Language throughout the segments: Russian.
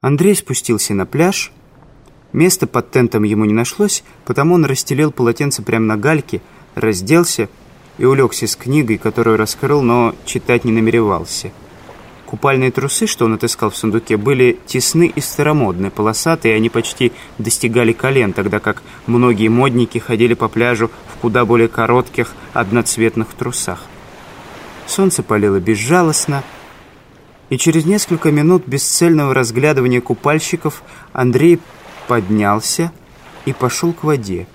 Андрей спустился на пляж. Места под тентом ему не нашлось, потому он расстелил полотенце прямо на гальке, разделся и улегся с книгой, которую раскрыл, но читать не намеревался. Купальные трусы, что он отыскал в сундуке, были тесны и старомодные, полосатые, они почти достигали колен, тогда как многие модники ходили по пляжу в куда более коротких одноцветных трусах. Солнце палило безжалостно, и через несколько минут бесцельного разглядывания купальщиков Андрей поднялся и пошел к воде.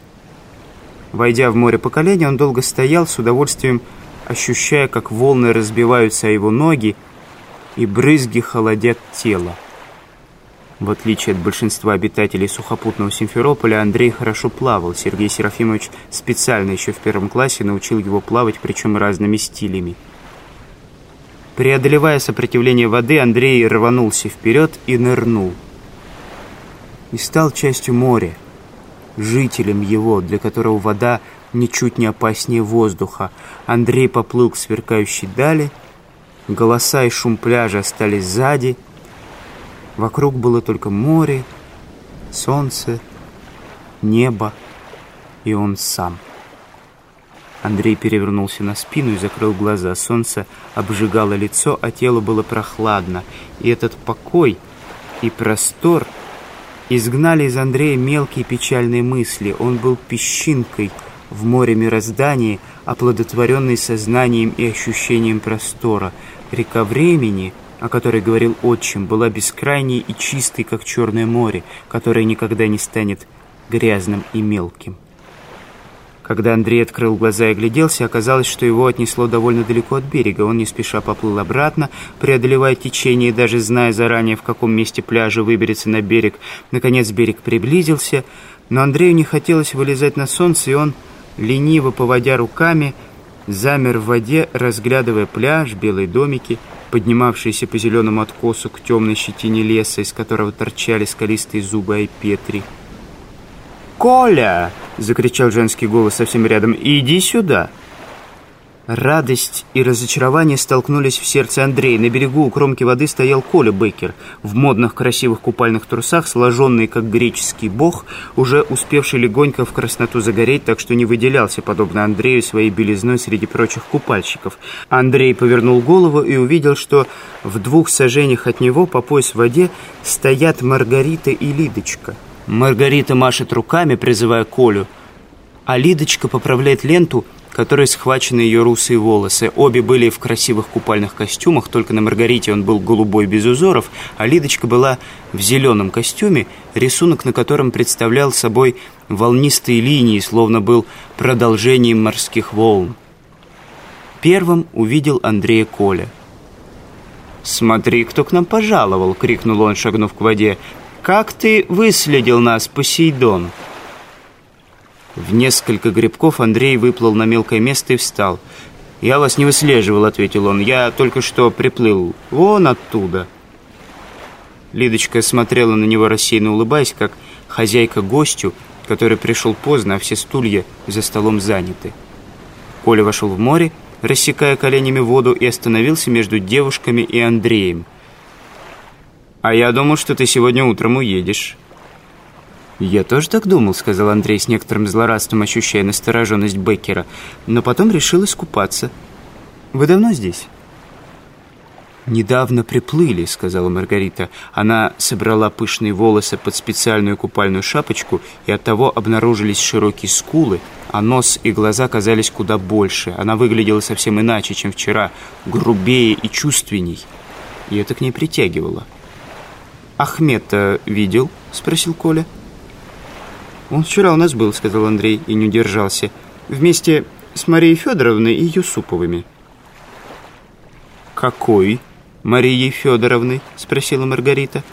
Войдя в море по колени, он долго стоял, с удовольствием ощущая, как волны разбиваются о его ноги, и брызги холодят тело. В отличие от большинства обитателей сухопутного Симферополя, Андрей хорошо плавал. Сергей Серафимович специально еще в первом классе научил его плавать, причем разными стилями. Преодолевая сопротивление воды, Андрей рванулся вперед и нырнул. И стал частью моря, жителем его, для которого вода ничуть не опаснее воздуха. Андрей поплыл к сверкающей дали, голоса и шум пляжа остались сзади. Вокруг было только море, солнце, небо и он сам. Андрей перевернулся на спину и закрыл глаза. Солнце обжигало лицо, а тело было прохладно. И этот покой и простор изгнали из Андрея мелкие печальные мысли. Он был песчинкой в море мироздания, оплодотворенный сознанием и ощущением простора. Река времени, о которой говорил отчим, была бескрайней и чистой, как Черное море, которое никогда не станет грязным и мелким. Когда Андрей открыл глаза и огляделся, оказалось, что его отнесло довольно далеко от берега. Он не спеша поплыл обратно, преодолевая течение, даже зная заранее, в каком месте пляжа выберется на берег. Наконец берег приблизился, но Андрею не хотелось вылезать на солнце, и он, лениво поводя руками, замер в воде, разглядывая пляж, белые домики, поднимавшиеся по зеленому откосу к темной щетине леса, из которого торчали скалистые зубы Айпетри. «Коля!» — закричал женский голос совсем рядом. «Иди сюда!» Радость и разочарование столкнулись в сердце Андрея. На берегу у кромки воды стоял Коля Беккер в модных красивых купальных трусах, сложенный как греческий бог, уже успевший легонько в красноту загореть, так что не выделялся, подобно Андрею, своей белизной среди прочих купальщиков. Андрей повернул голову и увидел, что в двух сажениях от него по пояс в воде стоят Маргарита и Лидочка. Маргарита машет руками, призывая Колю, а Лидочка поправляет ленту, которой схвачены ее русые волосы. Обе были в красивых купальных костюмах, только на Маргарите он был голубой без узоров, а Лидочка была в зеленом костюме, рисунок на котором представлял собой волнистые линии, словно был продолжением морских волн. Первым увидел Андрея Коля. «Смотри, кто к нам пожаловал!» — крикнул он, шагнув к воде. «Как ты выследил нас, Посейдон?» В несколько грибков Андрей выплыл на мелкое место и встал. «Я вас не выслеживал», — ответил он. «Я только что приплыл. Вон оттуда». Лидочка смотрела на него рассеянно улыбаясь, как хозяйка гостю, который пришел поздно, а все стулья за столом заняты. Коля вошел в море, рассекая коленями воду, и остановился между девушками и Андреем. «А я думал, что ты сегодня утром уедешь». «Я тоже так думал», — сказал Андрей с некоторым злорадством, ощущая настороженность Беккера. «Но потом решил искупаться. Вы давно здесь?» «Недавно приплыли», — сказала Маргарита. Она собрала пышные волосы под специальную купальную шапочку, и оттого обнаружились широкие скулы, а нос и глаза казались куда больше. Она выглядела совсем иначе, чем вчера, грубее и чувственней, и это к ней притягивало. «Ахмета видел?» — спросил Коля. «Он вчера у нас был», — сказал Андрей и не удержался. «Вместе с Марией Федоровной и Юсуповыми». «Какой Марией Федоровной?» — спросила Маргарита.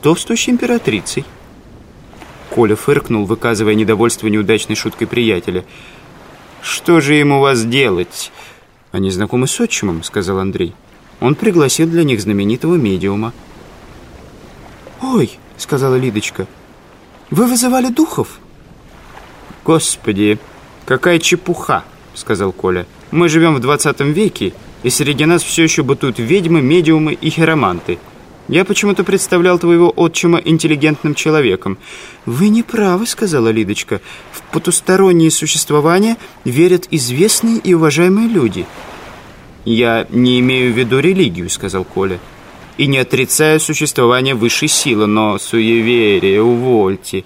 «Толстущей императрицей». Коля фыркнул, выказывая недовольство неудачной шуткой приятеля. «Что же ему вас делать?» «Они знакомы с отчимом», — сказал Андрей. «Он пригласил для них знаменитого медиума». «Ой!» — сказала Лидочка. «Вы вызывали духов?» «Господи, какая чепуха!» — сказал Коля. «Мы живем в 20 веке, и среди нас все еще бытуют ведьмы, медиумы и хироманты. Я почему-то представлял твоего отчима интеллигентным человеком». «Вы не правы», — сказала Лидочка. «В потустороннее существование верят известные и уважаемые люди». «Я не имею в виду религию», — сказал Коля. «И не отрицаю существование высшей силы, но суеверие, увольте».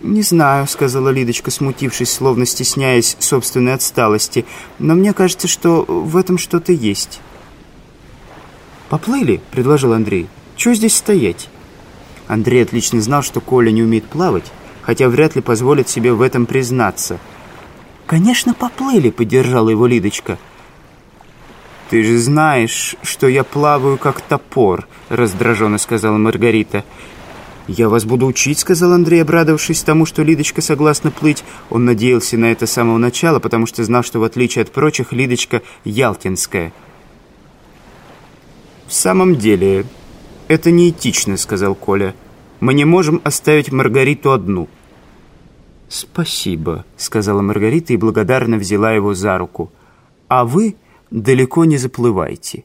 «Не знаю», — сказала Лидочка, смутившись, словно стесняясь собственной отсталости. «Но мне кажется, что в этом что-то есть». «Поплыли?» — предложил Андрей. «Чего здесь стоять?» Андрей отлично знал, что Коля не умеет плавать, хотя вряд ли позволит себе в этом признаться. «Конечно, поплыли», — поддержала его Лидочка. «Ты же знаешь, что я плаваю как топор», — раздраженно сказала Маргарита. «Я вас буду учить», — сказал Андрей, обрадовавшись тому, что Лидочка согласна плыть. Он надеялся на это с самого начала, потому что знал, что в отличие от прочих, Лидочка ялтинская — «В самом деле, это неэтично», — сказал Коля. «Мы не можем оставить Маргариту одну». «Спасибо», — сказала Маргарита и благодарно взяла его за руку. «А вы далеко не заплывайте».